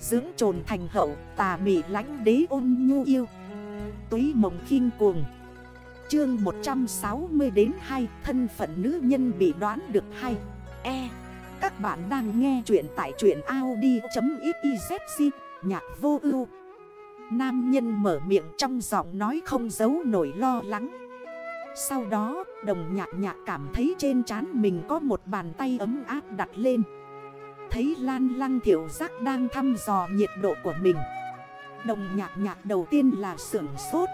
Dưỡng trồn thành hậu, tà mị lánh đế ôn nhu yêu. Túy mộng khinh cuồng. Chương 160 đến 2 Thân phận nữ nhân bị đoán được hay? E. Các bạn đang nghe chuyện tại chuyện Audi.xyz Nhạc vô ưu. Nam nhân mở miệng trong giọng nói không giấu nổi lo lắng. Sau đó, đồng nhạc nhạc cảm thấy trên trán mình có một bàn tay ấm áp đặt lên. Thấy lan lăng thiểu giác đang thăm dò nhiệt độ của mình. Đồng nhạc nhạc đầu tiên là sưởng sốt.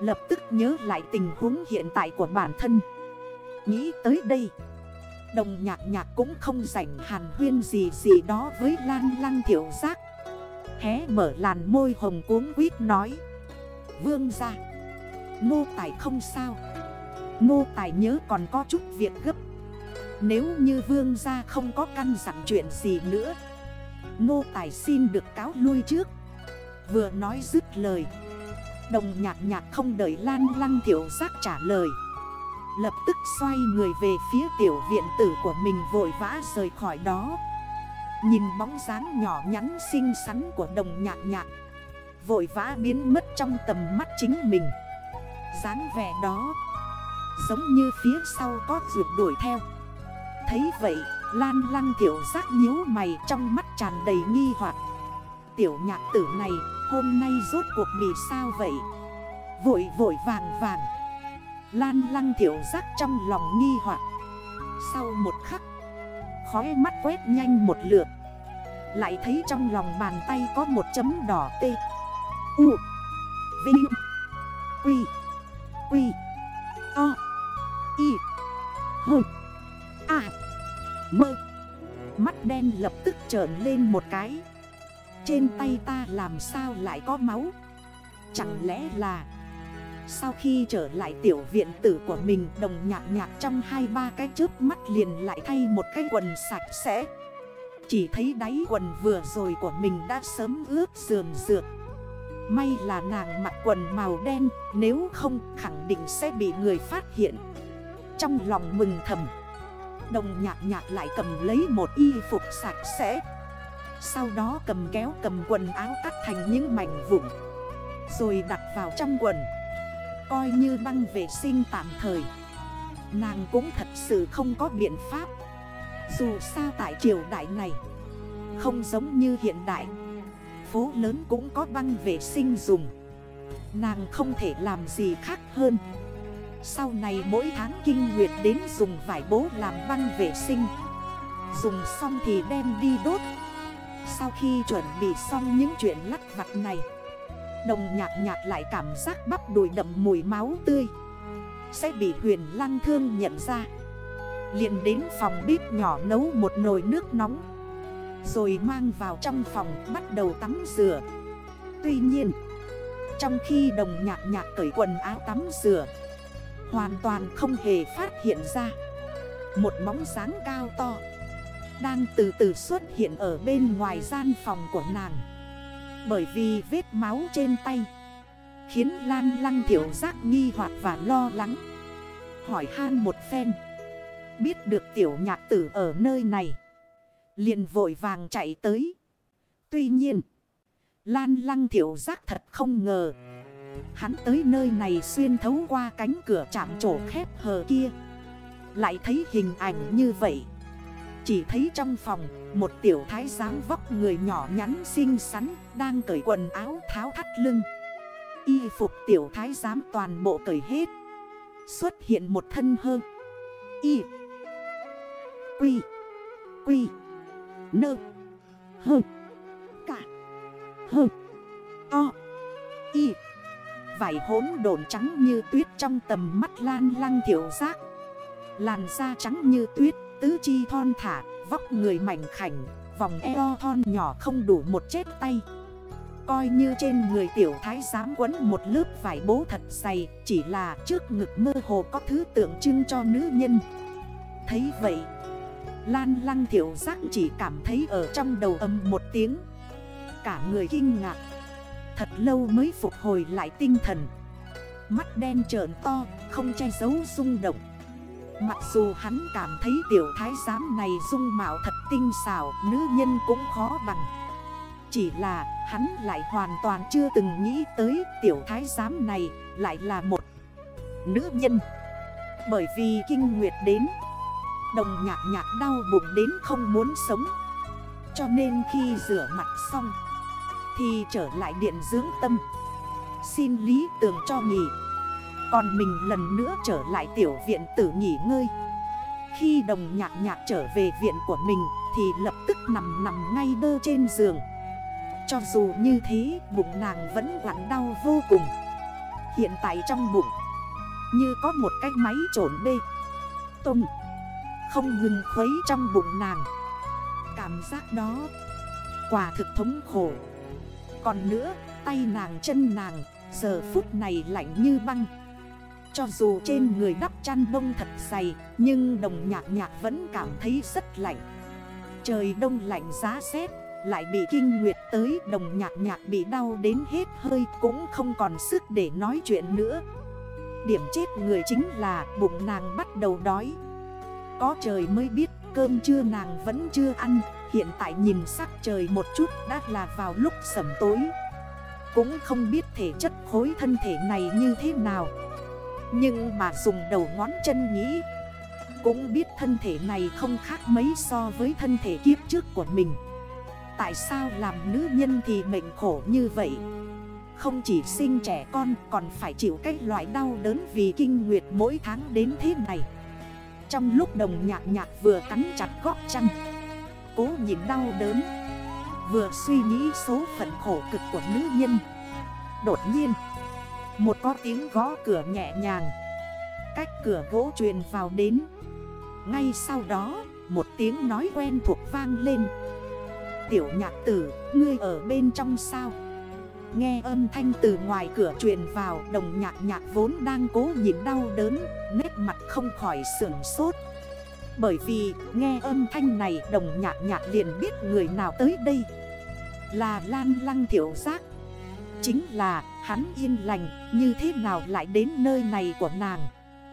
Lập tức nhớ lại tình huống hiện tại của bản thân. Nghĩ tới đây, Đồng nhạc nhạc cũng không rảnh hàn huyên gì gì đó với lan lăng thiểu giác. Hé mở làn môi hồng cuốn quýt nói, Vương ra Nô tài không sao. Nô tài nhớ còn có chút việc gấp nếu như vương gia không có căn dặn chuyện gì nữa Nô tài xin được cáo lui trước. Vừa nói dứt lời, Đồng nhạc nhạc không đợi lan lăng tiểu giác trả lời. Lập tức xoay người về phía tiểu viện tử của mình vội vã rời khỏi đó. Nhìn bóng dáng nhỏ nhắn xinh xắn của đồng nhạc nhạc, Vội vã biến mất trong tầm mắt chính mình. Dáng vẻ đó Giống như phía sau có rượt đuổi theo. Thấy vậy, Lan lăng tiểu giác nhíu mày trong mắt tràn đầy nghi hoặc. Tiểu nhạc tử này, hôm nay rốt cuộc bị sao vậy? Vội vội vàng vàng. Lan lăng tiểu giác trong lòng nghi hoặc. Sau một khắc Khói mắt quét nhanh một lượt. Lại thấy trong lòng bàn tay có một chấm đỏ tê. U. Vinh. Quy. Quy. Trởn lên một cái. Trên tay ta làm sao lại có máu? Chẳng lẽ là Sau khi trở lại tiểu viện tử của mình, Đồng nhạc nhạc trong hai ba cái trước mắt liền lại thay một cái quần sạch sẽ? Chỉ thấy đáy quần vừa rồi của mình đã sớm ướt sườn dược May là nàng mặc quần màu đen, Nếu không khẳng định sẽ bị người phát hiện. Trong lòng mừng thầm Đồng nhạc nhạc lại cầm lấy một y phục sạch sẽ. Sau đó cầm kéo cầm quần áo cắt thành những mảnh vụn, Rồi đặt vào trong quần. Coi như băng vệ sinh tạm thời, Nàng cũng thật sự không có biện pháp. Dù sao tại triều đại này, Không giống như hiện đại. Phố lớn cũng có băng vệ sinh dùng, Nàng không thể làm gì khác hơn. Sau này mỗi tháng kinh nguyệt đến dùng vải bố làm băng vệ sinh. Dùng xong thì đem đi đốt. Sau khi chuẩn bị xong những chuyện lắc vặt này, Đồng nhạc nhạc lại cảm giác bắp đùi đậm mùi máu tươi. Sẽ bị huyền lăng thương nhận ra. Liền đến phòng bếp nhỏ nấu một nồi nước nóng. Rồi mang vào trong phòng bắt đầu tắm rửa. Tuy nhiên, Trong khi đồng nhạc nhạc cởi quần áo tắm rửa Hoàn toàn không hề phát hiện ra. Một bóng sáng cao to Đang từ từ xuất hiện ở bên ngoài gian phòng của nàng. Bởi vì vết máu trên tay Khiến Lan Lăng Thiểu giác nghi hoặc và lo lắng. Hỏi han một phen. Biết được tiểu nhạc tử ở nơi này. Liền vội vàng chạy tới. Tuy nhiên, Lan Lăng Thiểu giác thật không ngờ. Hắn tới nơi này xuyên thấu qua cánh cửa chạm trổ khép hờ kia. Lại thấy hình ảnh như vậy. Chỉ thấy trong phòng, Một tiểu thái giám vóc người nhỏ nhắn xinh xắn, Đang cởi quần áo tháo thắt lưng. Y phục tiểu thái giám toàn bộ cởi hết. Xuất hiện một thân hơn Y. Quy. Quy. Nơ. Hơ. Cả. Hơ. O. Y. Vải hốn đồn trắng như tuyết trong tầm mắt lan lăng thiểu giác. Làn da trắng như tuyết, Tứ chi thon thả, Vóc người mảnh khảnh, Vòng eo thon nhỏ không đủ một chết tay. Coi như trên người tiểu thái giám quấn một lớp vải bố thật dày, Chỉ là trước ngực mơ hồ có thứ tượng trưng cho nữ nhân. Thấy vậy, Lan lăng thiểu giác chỉ cảm thấy ở trong đầu âm một tiếng. Cả người kinh ngạc. Thật lâu mới phục hồi lại tinh thần. Mắt đen trởn to, Không che giấu rung động. Mặc dù hắn cảm thấy tiểu thái giám này dung mạo thật tinh xảo, Nữ nhân cũng khó bằng. Chỉ là hắn lại hoàn toàn chưa từng nghĩ tới tiểu thái giám này lại là một nữ nhân. Bởi vì kinh nguyệt đến, Đồng nhạc nhạc đau bụng đến không muốn sống. Cho nên khi rửa mặt xong thì trở lại điện dưỡng tâm. Xin lý tường cho nghỉ. Còn mình lần nữa trở lại tiểu viện tử nghỉ ngơi. Khi đồng nhạc nhạc trở về viện của mình, Thì lập tức nằm nằm ngay đơ trên giường. Cho dù như thế, bụng nàng vẫn quặn đau vô cùng. Hiện tại trong bụng, Như có một cái máy trộn bê. Tông Không ngừng khuấy trong bụng nàng. Cảm giác đó, Quả thực thống khổ. Còn nữa, tay nàng chân nàng, Giờ phút này lạnh như băng. Cho dù trên người đắp chăn bông thật dày, Nhưng đồng nhạc nhạc vẫn cảm thấy rất lạnh. Trời đông lạnh giá rét, Lại bị kinh nguyệt tới, Đồng nhạc nhạc bị đau đến hết hơi, Cũng không còn sức để nói chuyện nữa. Điểm chết người chính là bụng nàng bắt đầu đói. Có trời mới biết, cơm trưa nàng vẫn chưa ăn Hiện tại nhìn sắc trời một chút đã là vào lúc sẩm tối. Cũng không biết thể chất khối thân thể này như thế nào. Nhưng mà dùng đầu ngón chân nghĩ, Cũng biết thân thể này không khác mấy so với thân thể kiếp trước của mình. Tại sao làm nữ nhân thì mệnh khổ như vậy? Không chỉ sinh trẻ con còn phải chịu cái loại đau đớn vì kinh nguyệt mỗi tháng đến thế này. Trong lúc đồng nhạc nhạc vừa cắn chặt gót chăn Cố nhìn đau đớn. Vừa suy nghĩ số phận khổ cực của nữ nhân, Đột nhiên, Một có tiếng gõ cửa nhẹ nhàng. Cách cửa gỗ truyền vào đến. Ngay sau đó, Một tiếng nói quen thuộc vang lên. Tiểu nhạc tử, Ngươi ở bên trong sao? Nghe âm thanh từ ngoài cửa truyền vào, Đồng nhạc nhạc vốn đang cố nhìn đau đớn, Nét mặt không khỏi sưởng sốt. Bởi vì nghe âm thanh này, Đồng nhạc nhạc liền biết người nào tới đây. Là Lan Lăng Thiểu Giác. Chính là hắn yên lành, như thế nào lại đến nơi này của nàng?